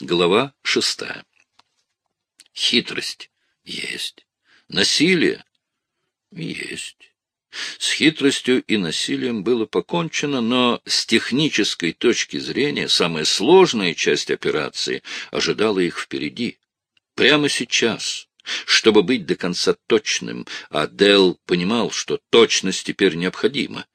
Глава шестая. Хитрость есть. Насилие есть. С хитростью и насилием было покончено, но с технической точки зрения самая сложная часть операции ожидала их впереди. Прямо сейчас, чтобы быть до конца точным, а Дел понимал, что точность теперь необходима.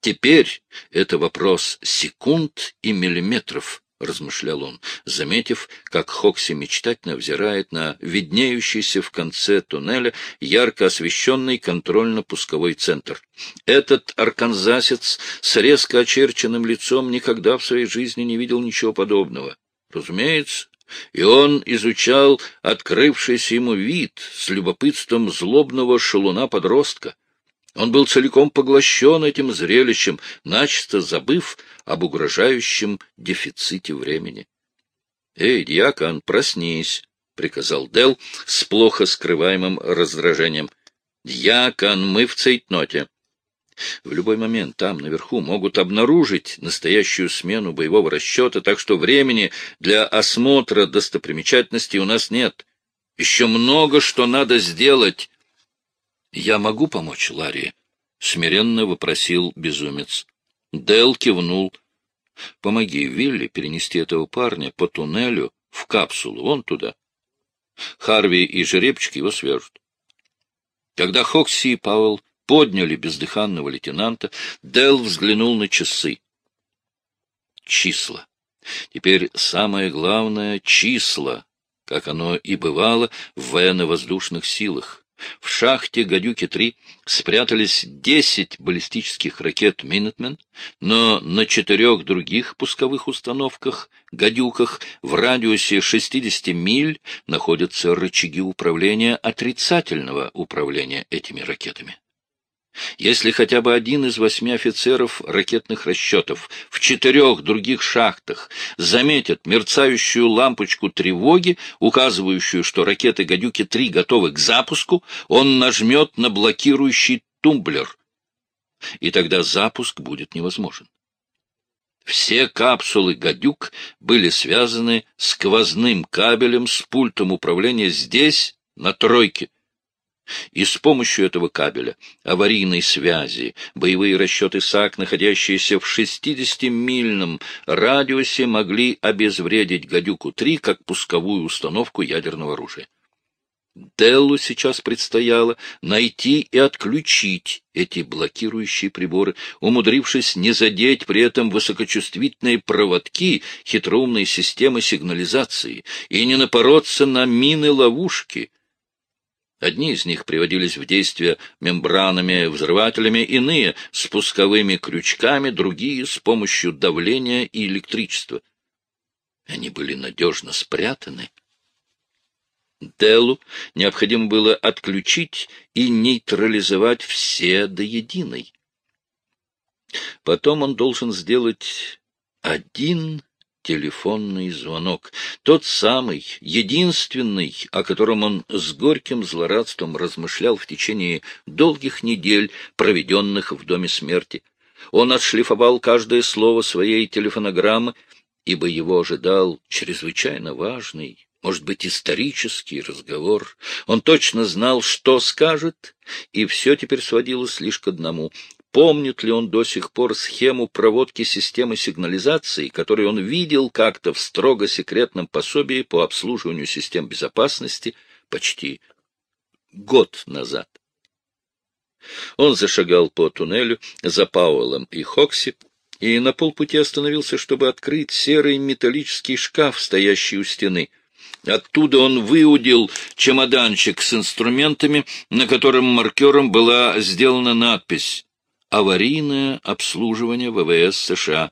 Теперь это вопрос секунд и миллиметров, — размышлял он, заметив, как Хокси мечтательно взирает на виднеющийся в конце туннеля ярко освещенный контрольно-пусковой центр. Этот арканзасец с резко очерченным лицом никогда в своей жизни не видел ничего подобного. Разумеется, и он изучал открывшийся ему вид с любопытством злобного шалуна-подростка. Он был целиком поглощен этим зрелищем, начисто забыв об угрожающем дефиците времени. — Эй, дьякон, проснись! — приказал Дел с плохо скрываемым раздражением. — Дьякон, мы в цейтноте. В любой момент там, наверху, могут обнаружить настоящую смену боевого расчета, так что времени для осмотра достопримечательностей у нас нет. Еще много что надо сделать. «Я могу помочь Ларри?» — смиренно вопросил безумец. Дел кивнул. «Помоги Вилли перенести этого парня по туннелю в капсулу, вон туда. Харви и жеребчик его свяжут». Когда Хокси и Пауэлл подняли бездыханного лейтенанта, Дел взглянул на часы. Числа. Теперь самое главное — числа, как оно и бывало в военно-воздушных силах. В шахте «Гадюки-3» спрятались 10 баллистических ракет «Минутмен», но на четырех других пусковых установках «Гадюках» в радиусе 60 миль находятся рычаги управления отрицательного управления этими ракетами. Если хотя бы один из восьми офицеров ракетных расчетов в четырех других шахтах заметит мерцающую лампочку тревоги, указывающую, что ракеты «Гадюки-3» готовы к запуску, он нажмет на блокирующий тумблер, и тогда запуск будет невозможен. Все капсулы «Гадюк» были связаны сквозным кабелем с пультом управления здесь, на тройке, и с помощью этого кабеля, аварийной связи, боевые расчеты САК, находящиеся в 60-мильном радиусе, могли обезвредить «Гадюку-3» как пусковую установку ядерного оружия. Деллу сейчас предстояло найти и отключить эти блокирующие приборы, умудрившись не задеть при этом высокочувствительные проводки хитроумной системы сигнализации и не напороться на мины-ловушки — Одни из них приводились в действие мембранами-взрывателями, иные — спусковыми крючками, другие — с помощью давления и электричества. Они были надежно спрятаны. Делу необходимо было отключить и нейтрализовать все до единой. Потом он должен сделать один телефонный звонок. Тот самый, единственный, о котором он с горьким злорадством размышлял в течение долгих недель, проведенных в доме смерти. Он отшлифовал каждое слово своей телефонограммы, ибо его ожидал чрезвычайно важный, может быть, исторический разговор. Он точно знал, что скажет, и все теперь сводилось лишь к одному помнит ли он до сих пор схему проводки системы сигнализации, которую он видел как-то в строго секретном пособии по обслуживанию систем безопасности почти год назад. Он зашагал по туннелю за Пауэллом и Хокси и на полпути остановился, чтобы открыть серый металлический шкаф, стоящий у стены. Оттуда он выудил чемоданчик с инструментами, на котором маркером была сделана надпись аварийное обслуживание ВВС США.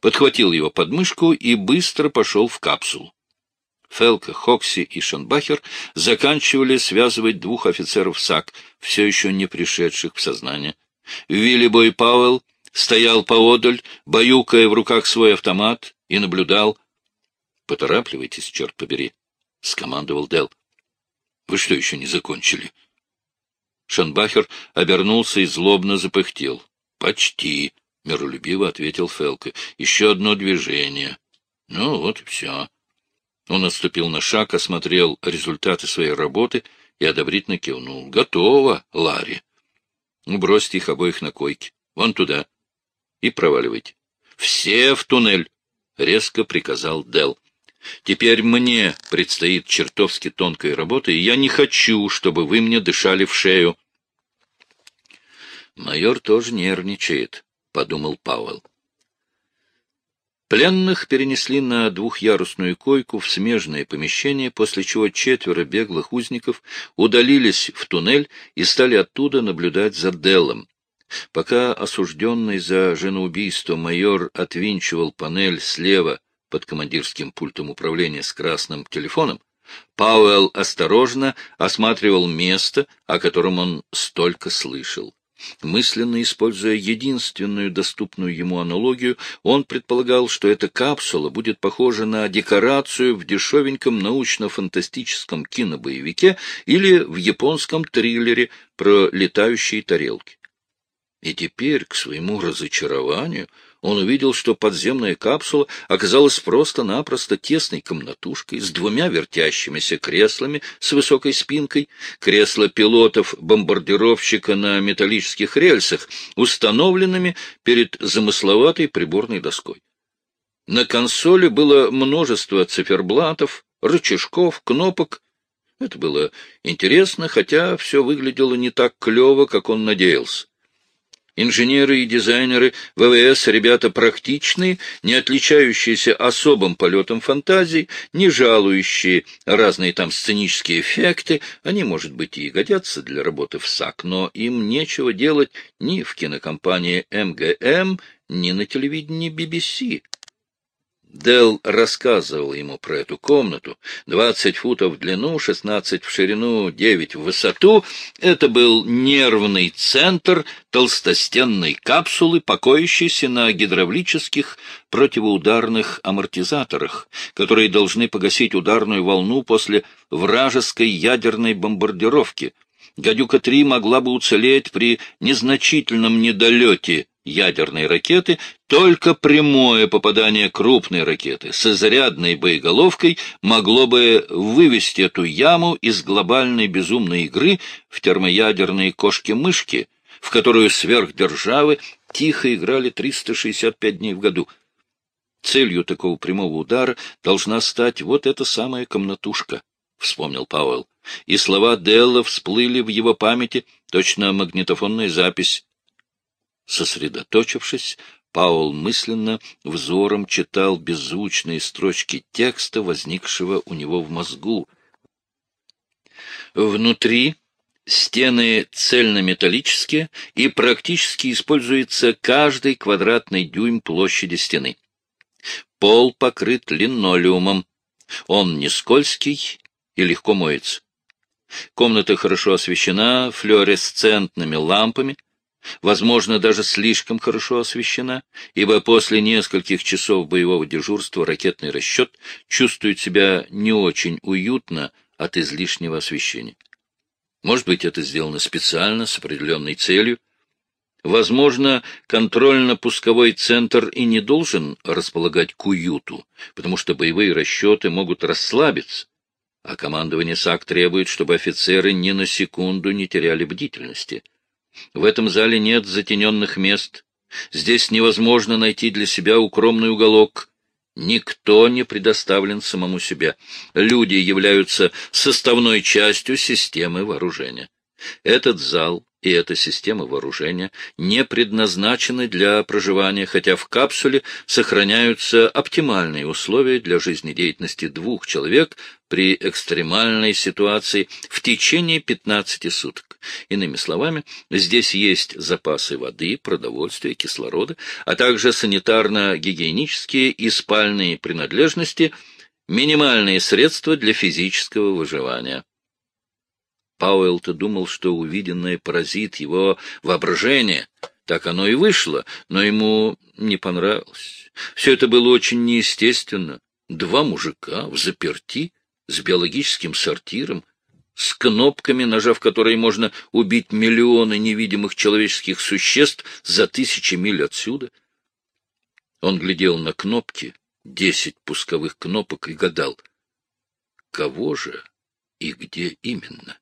Подхватил его под мышку и быстро пошел в капсулу. Фелка, Хокси и Шанбахер заканчивали связывать двух офицеров САК, все еще не пришедших в сознание. Вилли Бой Пауэлл стоял поодаль, баюкая в руках свой автомат, и наблюдал. — Поторапливайтесь, черт побери, — скомандовал Дел. — Вы что, еще не закончили? — Шанбахер обернулся и злобно запыхтел. — Почти, — миролюбиво ответил Фелка. — Еще одно движение. Ну, вот и все. Он отступил на шаг, осмотрел результаты своей работы и одобрительно кивнул. — Готово, Ларри. Бросьте их обоих на койке. Вон туда. И проваливайте. — Все в туннель! — резко приказал Дел. Теперь мне предстоит чертовски тонкая работа, и я не хочу, чтобы вы мне дышали в шею. Майор тоже нервничает, — подумал Пауэлл. Пленных перенесли на двухъярусную койку в смежное помещение, после чего четверо беглых узников удалились в туннель и стали оттуда наблюдать за Деллом. Пока осужденный за женоубийство майор отвинчивал панель слева под командирским пультом управления с красным телефоном, Пауэлл осторожно осматривал место, о котором он столько слышал. Мысленно используя единственную доступную ему аналогию, он предполагал, что эта капсула будет похожа на декорацию в дешевеньком научно-фантастическом кинобоевике или в японском триллере про летающие тарелки. И теперь, к своему разочарованию, он увидел, что подземная капсула оказалась просто-напросто тесной комнатушкой с двумя вертящимися креслами с высокой спинкой, кресло пилотов-бомбардировщика на металлических рельсах, установленными перед замысловатой приборной доской. На консоли было множество циферблатов, рычажков, кнопок. Это было интересно, хотя все выглядело не так клево, как он надеялся. Инженеры и дизайнеры ВВС — ребята практичные, не отличающиеся особым полетом фантазий, не жалующие разные там сценические эффекты. Они, может быть, и годятся для работы в САК, но им нечего делать ни в кинокомпании МГМ, ни на телевидении BBC. Дел рассказывал ему про эту комнату. Двадцать футов в длину, шестнадцать в ширину, девять в высоту. Это был нервный центр толстостенной капсулы, покоящейся на гидравлических противоударных амортизаторах, которые должны погасить ударную волну после вражеской ядерной бомбардировки. «Гадюка-3» могла бы уцелеть при незначительном недолете ядерной ракеты, только прямое попадание крупной ракеты с изрядной боеголовкой могло бы вывести эту яму из глобальной безумной игры в термоядерные кошки-мышки, в которую сверхдержавы тихо играли 365 дней в году. Целью такого прямого удара должна стать вот эта самая комнатушка, — вспомнил Пауэлл. И слова Делла всплыли в его памяти, точно магнитофонная запись Сосредоточившись, Паул мысленно взором читал беззвучные строчки текста, возникшего у него в мозгу. Внутри стены цельнометаллические, и практически используется каждый квадратный дюйм площади стены. Пол покрыт линолеумом. Он не скользкий и легко моется. Комната хорошо освещена флуоресцентными лампами, возможно, даже слишком хорошо освещена, ибо после нескольких часов боевого дежурства ракетный расчет чувствует себя не очень уютно от излишнего освещения. Может быть, это сделано специально, с определенной целью. Возможно, контрольно-пусковой центр и не должен располагать к уюту, потому что боевые расчеты могут расслабиться, а командование САК требует, чтобы офицеры ни на секунду не теряли бдительности. В этом зале нет затененных мест. Здесь невозможно найти для себя укромный уголок. Никто не предоставлен самому себе. Люди являются составной частью системы вооружения. Этот зал и эта система вооружения не предназначены для проживания, хотя в капсуле сохраняются оптимальные условия для жизнедеятельности двух человек при экстремальной ситуации в течение 15 суток. Иными словами, здесь есть запасы воды, продовольствия, кислорода, а также санитарно-гигиенические и спальные принадлежности, минимальные средства для физического выживания. Пауэлл-то думал, что увиденное поразит его воображение. Так оно и вышло, но ему не понравилось. Все это было очень неестественно. Два мужика в заперти, с биологическим сортиром, с кнопками, нажав которые можно убить миллионы невидимых человеческих существ за тысячи миль отсюда. Он глядел на кнопки, десять пусковых кнопок и гадал, кого же и где именно.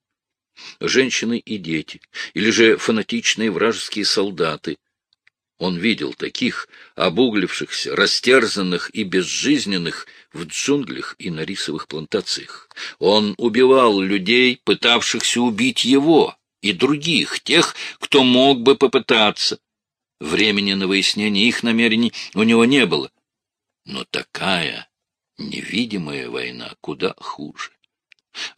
Женщины и дети, или же фанатичные вражеские солдаты. Он видел таких, обуглившихся, растерзанных и безжизненных в джунглях и на рисовых плантациях. Он убивал людей, пытавшихся убить его, и других, тех, кто мог бы попытаться. Времени на выяснение их намерений у него не было. Но такая невидимая война куда хуже.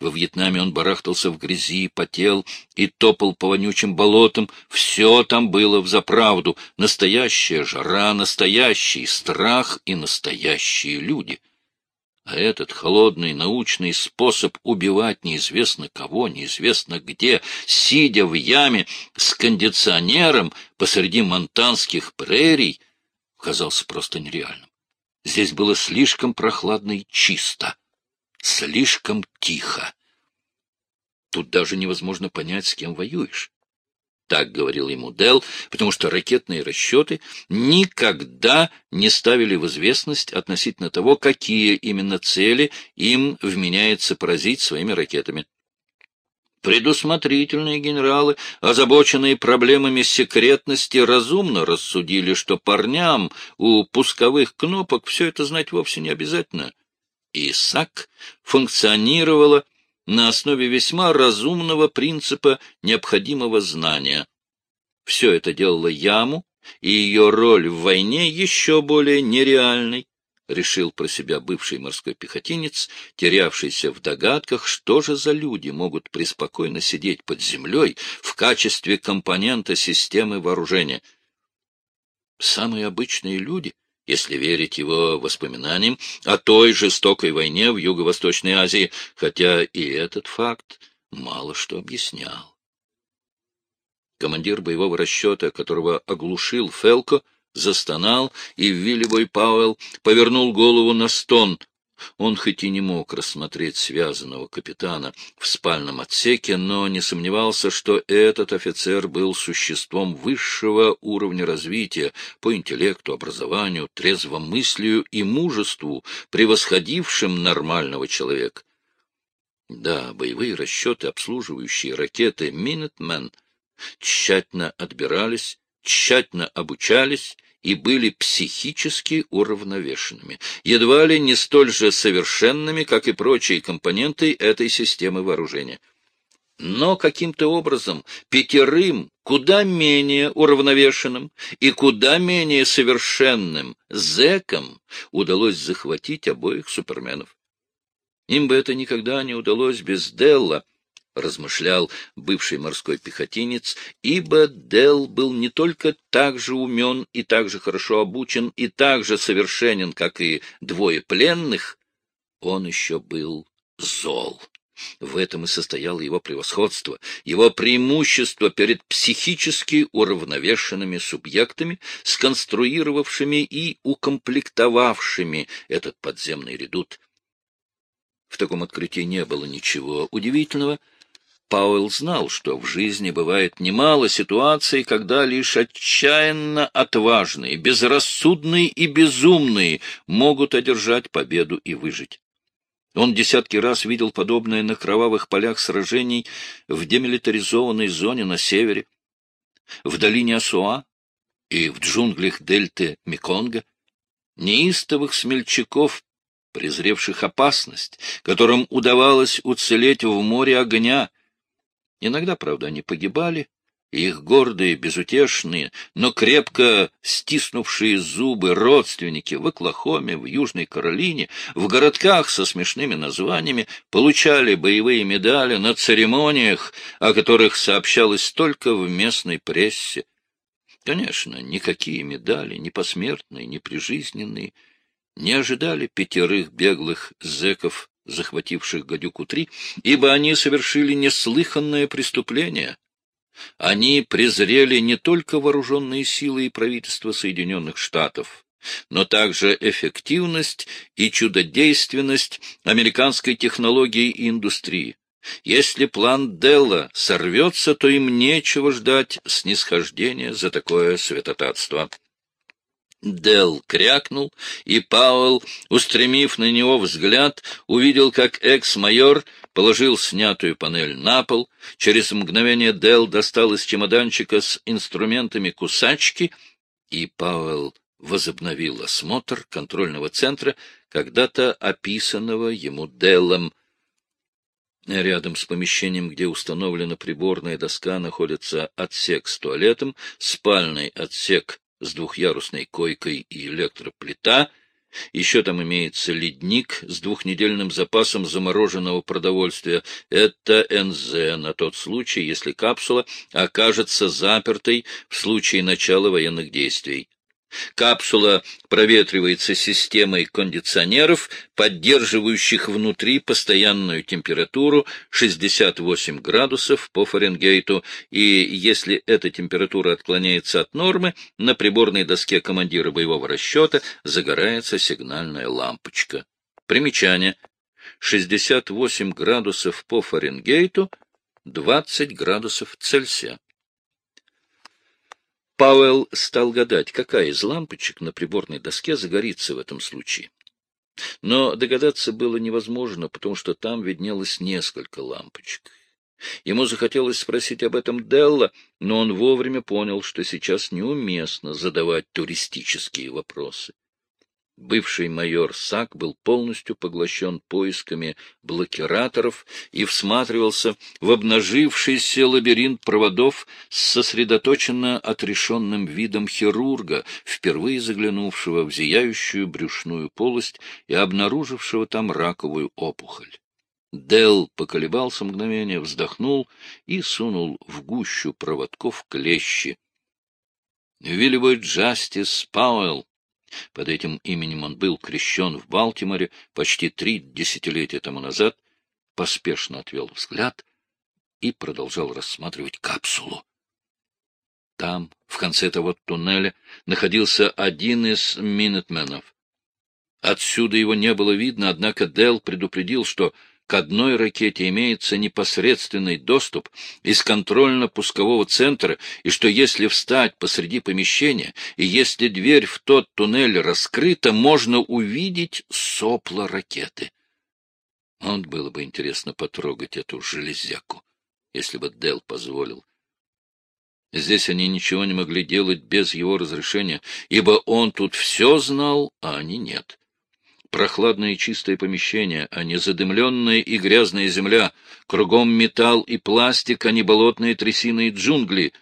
Во Вьетнаме он барахтался в грязи, потел и топал по вонючим болотам. Все там было взаправду. Настоящая жара, настоящий страх и настоящие люди. А этот холодный научный способ убивать неизвестно кого, неизвестно где, сидя в яме с кондиционером посреди монтанских прерий, казался просто нереальным. Здесь было слишком прохладно и чисто, слишком тихо. Тут даже невозможно понять, с кем воюешь. Так говорил ему Дел, потому что ракетные расчеты никогда не ставили в известность относительно того, какие именно цели им вменяется поразить своими ракетами. Предусмотрительные генералы, озабоченные проблемами секретности, разумно рассудили, что парням у пусковых кнопок все это знать вовсе не обязательно. И САК функционировала на основе весьма разумного принципа необходимого знания. Все это делало Яму, и ее роль в войне еще более нереальной. — решил про себя бывший морской пехотинец, терявшийся в догадках, что же за люди могут преспокойно сидеть под землей в качестве компонента системы вооружения. Самые обычные люди, если верить его воспоминаниям о той жестокой войне в Юго-Восточной Азии, хотя и этот факт мало что объяснял. Командир боевого расчета, которого оглушил Фелко, — застонал, и Виллибой Пауэлл повернул голову на стон. Он хоть и не мог рассмотреть связанного капитана в спальном отсеке, но не сомневался, что этот офицер был существом высшего уровня развития по интеллекту, образованию, трезвомыслию и мужеству, превосходившим нормального человека. Да, боевые расчеты, обслуживающие ракеты «Минутмен», тщательно отбирались, тщательно обучались и были психически уравновешенными, едва ли не столь же совершенными, как и прочие компоненты этой системы вооружения. Но каким-то образом пятерым, куда менее уравновешенным и куда менее совершенным зэкам удалось захватить обоих суперменов. Им бы это никогда не удалось без Делла, размышлял бывший морской пехотинец, ибо Дел был не только так же умен и так же хорошо обучен и так же совершенен, как и двое пленных, он еще был зол. В этом и состояло его превосходство, его преимущество перед психически уравновешенными субъектами, сконструировавшими и укомплектовавшими этот подземный редут. В таком открытии не было ничего удивительного — Пауэлл знал, что в жизни бывает немало ситуаций, когда лишь отчаянно отважные, безрассудные и безумные могут одержать победу и выжить. Он десятки раз видел подобное на кровавых полях сражений в демилитаризованной зоне на севере, в долине Асуа и в джунглях дельты Меконга, неистовых смельчаков, презревших опасность, которым удавалось уцелеть в море огня, Иногда, правда, они погибали, и их гордые, безутешные, но крепко стиснувшие зубы родственники в Оклахоме, в Южной Каролине, в городках со смешными названиями получали боевые медали на церемониях, о которых сообщалось только в местной прессе. Конечно, никакие медали, ни посмертные, ни прижизненные, не ожидали пятерых беглых зэков захвативших гадюку-3, ибо они совершили неслыханное преступление. Они презрели не только вооруженные силы и правительство Соединенных Штатов, но также эффективность и чудодейственность американской технологии и индустрии. Если план Делла сорвется, то им нечего ждать снисхождения за такое святотатство. Дел крякнул, и Пауэлл, устремив на него взгляд, увидел, как экс-майор положил снятую панель на пол. Через мгновение Дел достал из чемоданчика с инструментами кусачки, и Пауэлл возобновил осмотр контрольного центра, когда-то описанного ему Деллом. Рядом с помещением, где установлена приборная доска, находится отсек с туалетом, спальный отсек с двухъярусной койкой и электроплита. Еще там имеется ледник с двухнедельным запасом замороженного продовольствия. Это НЗ на тот случай, если капсула окажется запертой в случае начала военных действий. Капсула проветривается системой кондиционеров, поддерживающих внутри постоянную температуру 68 градусов по Фаренгейту, и если эта температура отклоняется от нормы, на приборной доске командира боевого расчета загорается сигнальная лампочка. Примечание. 68 градусов по Фаренгейту, 20 градусов Цельсия. Пауэлл стал гадать, какая из лампочек на приборной доске загорится в этом случае. Но догадаться было невозможно, потому что там виднелось несколько лампочек. Ему захотелось спросить об этом Делла, но он вовремя понял, что сейчас неуместно задавать туристические вопросы. Бывший майор Сак был полностью поглощен поисками блокираторов и всматривался в обнажившийся лабиринт проводов с сосредоточенно отрешенным видом хирурга, впервые заглянувшего в зияющую брюшную полость и обнаружившего там раковую опухоль. Дел поколебался мгновение, вздохнул и сунул в гущу проводков клещи. Виллибой Джастис Пауэлл под этим именем он был крещен в Балтиморе почти три десятилетия тому назад, поспешно отвел взгляд и продолжал рассматривать капсулу. Там, в конце того туннеля, находился один из минетменов. Отсюда его не было видно, однако Дел предупредил, что к одной ракете имеется непосредственный доступ из контрольно-пускового центра, и что если встать посреди помещения, и если дверь в тот туннель раскрыта, можно увидеть сопло ракеты. Вот было бы интересно потрогать эту железяку, если бы Дел позволил. Здесь они ничего не могли делать без его разрешения, ибо он тут все знал, а они нет прохладное и чистое помещение, а не задымленная и грязная земля, кругом металл и пластик, а не болотные трясины и джунгли.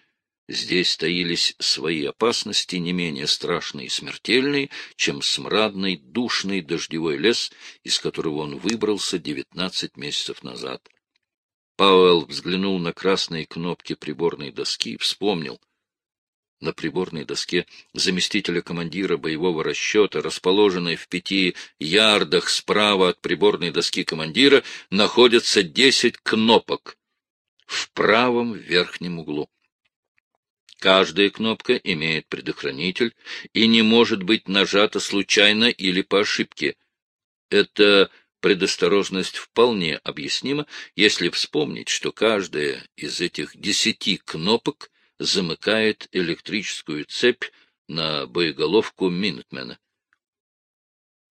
Здесь таились свои опасности, не менее страшные и смертельные, чем смрадный, душный дождевой лес, из которого он выбрался девятнадцать месяцев назад. Пауэлл взглянул на красные кнопки приборной доски и вспомнил — на приборной доске заместителя командира боевого расчета, расположенной в пяти ярдах справа от приборной доски командира, находятся десять кнопок в правом верхнем углу. Каждая кнопка имеет предохранитель и не может быть нажата случайно или по ошибке. Эта предосторожность вполне объяснима, если вспомнить, что каждая из этих десяти кнопок замыкает электрическую цепь на боеголовку Минутмена.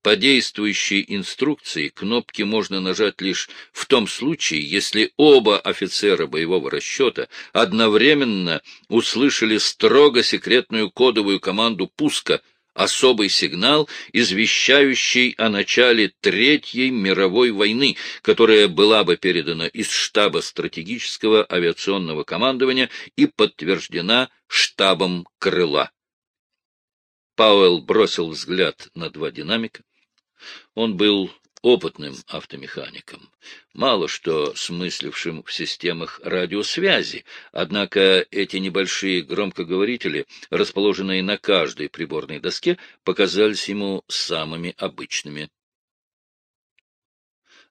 По действующей инструкции кнопки можно нажать лишь в том случае, если оба офицера боевого расчета одновременно услышали строго секретную кодовую команду пуска — особый сигнал, извещающий о начале Третьей мировой войны, которая была бы передана из штаба стратегического авиационного командования и подтверждена штабом крыла. Пауэлл бросил взгляд на два динамика. Он был опытным автомехаником, мало что смыслившим в системах радиосвязи, однако эти небольшие громкоговорители, расположенные на каждой приборной доске, показались ему самыми обычными.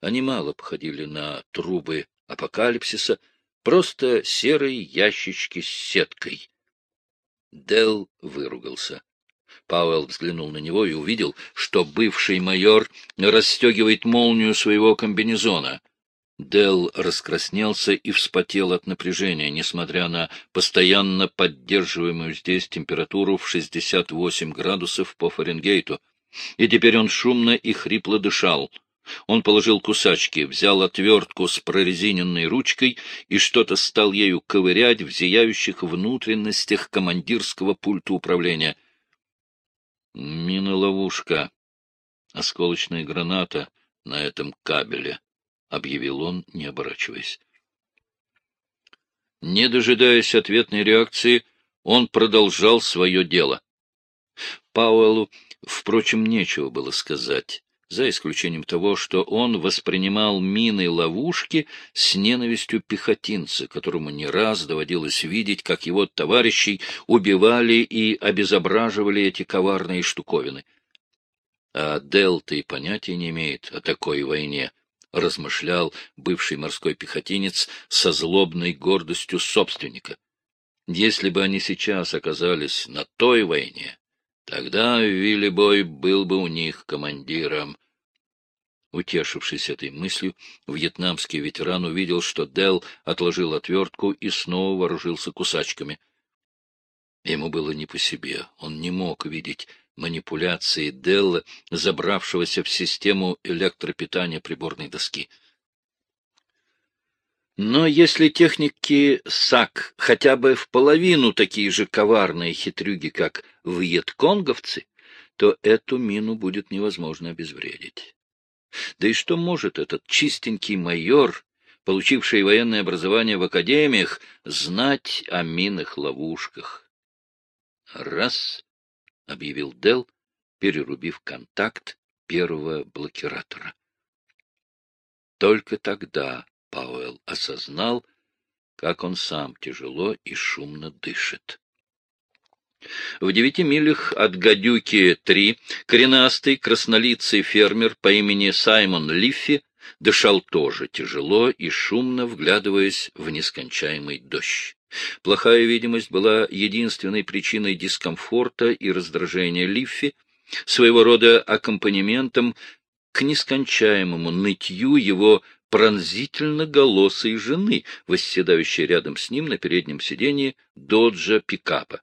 Они мало походили на трубы апокалипсиса, просто серые ящички с сеткой. Дел выругался. Пауэлл взглянул на него и увидел, что бывший майор расстегивает молнию своего комбинезона. Дел раскраснелся и вспотел от напряжения, несмотря на постоянно поддерживаемую здесь температуру в 68 градусов по Фаренгейту. И теперь он шумно и хрипло дышал. Он положил кусачки, взял отвертку с прорезиненной ручкой и что-то стал ею ковырять в зияющих внутренностях командирского пульта управления. Мина-ловушка, осколочная граната на этом кабеле объявил он, не оборачиваясь. Не дожидаясь ответной реакции, он продолжал свое дело. Пауэллу, впрочем, нечего было сказать, за исключением того, что он воспринимал мины ловушки с ненавистью пехотинца, которому не раз доводилось видеть, как его товарищей убивали и обезображивали эти коварные штуковины. А Делта и понятия не имеет о такой войне —— размышлял бывший морской пехотинец со злобной гордостью собственника. Если бы они сейчас оказались на той войне, тогда Виллибой был бы у них командиром. Утешившись этой мыслью, вьетнамский ветеран увидел, что Дел отложил отвертку и снова вооружился кусачками. Ему было не по себе, он не мог видеть манипуляции Делла, забравшегося в систему электропитания приборной доски. Но если техники САК хотя бы в половину такие же коварные хитрюги, как вьетконговцы, то эту мину будет невозможно обезвредить. Да и что может этот чистенький майор, получивший военное образование в академиях, знать о минных ловушках? Раз — объявил Дел, перерубив контакт первого блокиратора. Только тогда Пауэлл осознал, как он сам тяжело и шумно дышит. В девяти милях от Гадюки-3 коренастый краснолицый фермер по имени Саймон Лиффи дышал тоже тяжело и шумно, вглядываясь в нескончаемый дождь. Плохая видимость была единственной причиной дискомфорта и раздражения Лиффи, своего рода аккомпанементом к нескончаемому нытью его пронзительно голосой жены, восседающей рядом с ним на переднем сиденье доджа пикапа.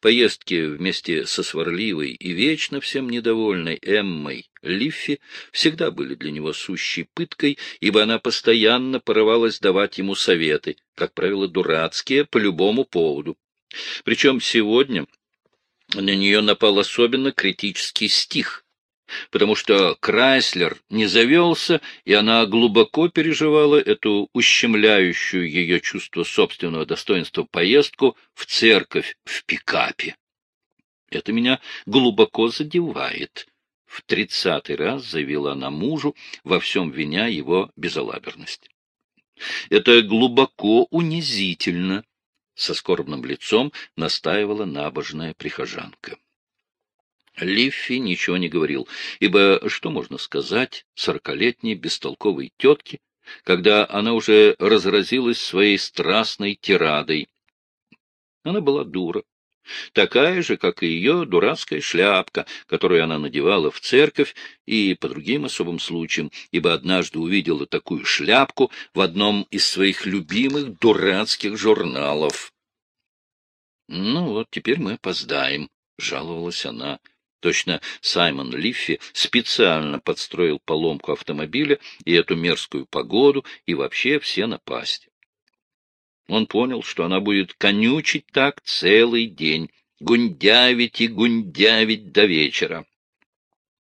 Поездки вместе со сварливой и вечно всем недовольной Эммой Лиффи всегда были для него сущей пыткой, ибо она постоянно порывалась давать ему советы, как правило, дурацкие, по любому поводу. Причем сегодня на нее напал особенно критический стих, потому что Крайслер не завелся, и она глубоко переживала эту ущемляющую ее чувство собственного достоинства поездку в церковь в пикапе. Это меня глубоко задевает. В тридцатый раз заявила она мужу, во всем виня его безалаберность. Это глубоко унизительно, — со скорбным лицом настаивала набожная прихожанка. Лиффи ничего не говорил, ибо что можно сказать сорокалетней бестолковой тетке, когда она уже разразилась своей страстной тирадой? Она была дура, такая же, как и ее дурацкая шляпка, которую она надевала в церковь и по другим особым случаям, ибо однажды увидела такую шляпку в одном из своих любимых дурацких журналов. — Ну вот, теперь мы опоздаем, — жаловалась она. Точно Саймон Лиффи специально подстроил поломку автомобиля и эту мерзкую погоду, и вообще все напасти. Он понял, что она будет конючить так целый день, гундявить и гундявить до вечера.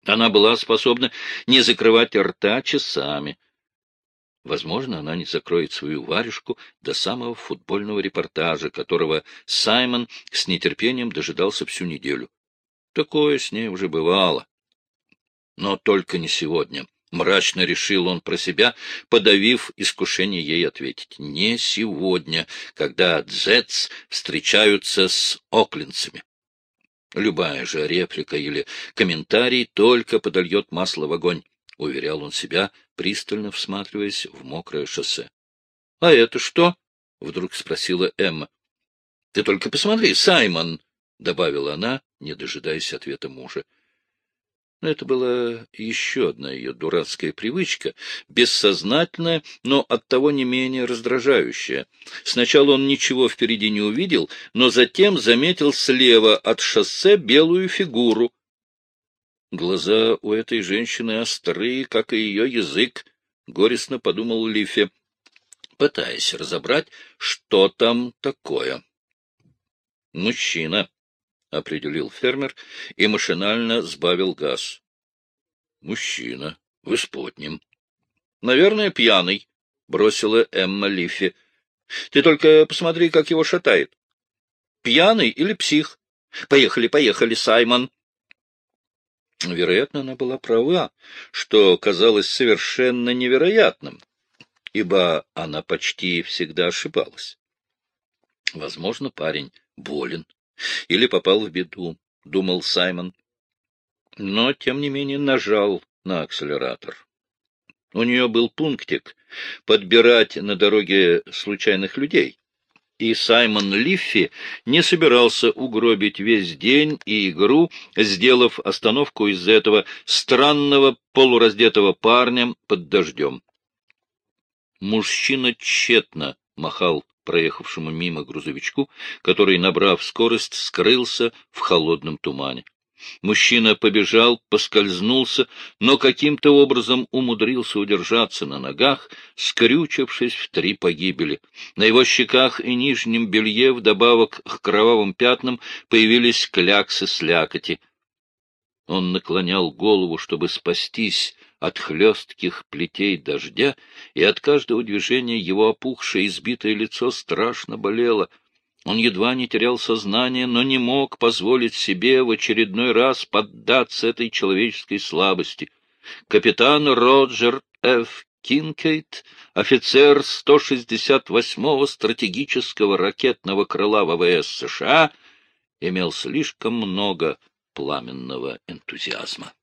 Она была способна не закрывать рта часами. Возможно, она не закроет свою варежку до самого футбольного репортажа, которого Саймон с нетерпением дожидался всю неделю. Такое с ней уже бывало. Но только не сегодня. Мрачно решил он про себя, подавив искушение ей ответить. Не сегодня, когда дзец встречаются с оклинцами. Любая же реплика или комментарий только подольет масло в огонь, — уверял он себя, пристально всматриваясь в мокрое шоссе. — А это что? — вдруг спросила Эмма. — Ты только посмотри, Саймон! — добавила она, не дожидаясь ответа мужа. Но это была еще одна ее дурацкая привычка, бессознательная, но оттого не менее раздражающая. Сначала он ничего впереди не увидел, но затем заметил слева от шоссе белую фигуру. Глаза у этой женщины острые, как и ее язык, — горестно подумал Лифе, пытаясь разобрать, что там такое. Мужчина. — определил фермер и машинально сбавил газ. — Мужчина. В исподнем. — Наверное, пьяный, — бросила Эмма Лифи. — Ты только посмотри, как его шатает. Пьяный или псих? Поехали, поехали, Саймон. Вероятно, она была права, что казалось совершенно невероятным, ибо она почти всегда ошибалась. Возможно, парень болен или попал в беду, — думал Саймон. Но, тем не менее, нажал на акселератор. У нее был пунктик — подбирать на дороге случайных людей. И Саймон Лиффи не собирался угробить весь день и игру, сделав остановку из-за этого странного полураздетого парня под дождем. Мужчина тщетно махал проехавшему мимо грузовичку, который, набрав скорость, скрылся в холодном тумане. Мужчина побежал, поскользнулся, но каким-то образом умудрился удержаться на ногах, скрючившись в три погибели. На его щеках и нижнем белье вдобавок к кровавым пятнам появились кляксы слякоти. Он наклонял голову, чтобы спастись от хлестких плетей дождя, и от каждого движения его опухшее избитое лицо страшно болело. Он едва не терял сознание, но не мог позволить себе в очередной раз поддаться этой человеческой слабости. Капитан Роджер Ф. Кинкейт, офицер 168-го стратегического ракетного крыла ВВС США, имел слишком много пламенного энтузиазма.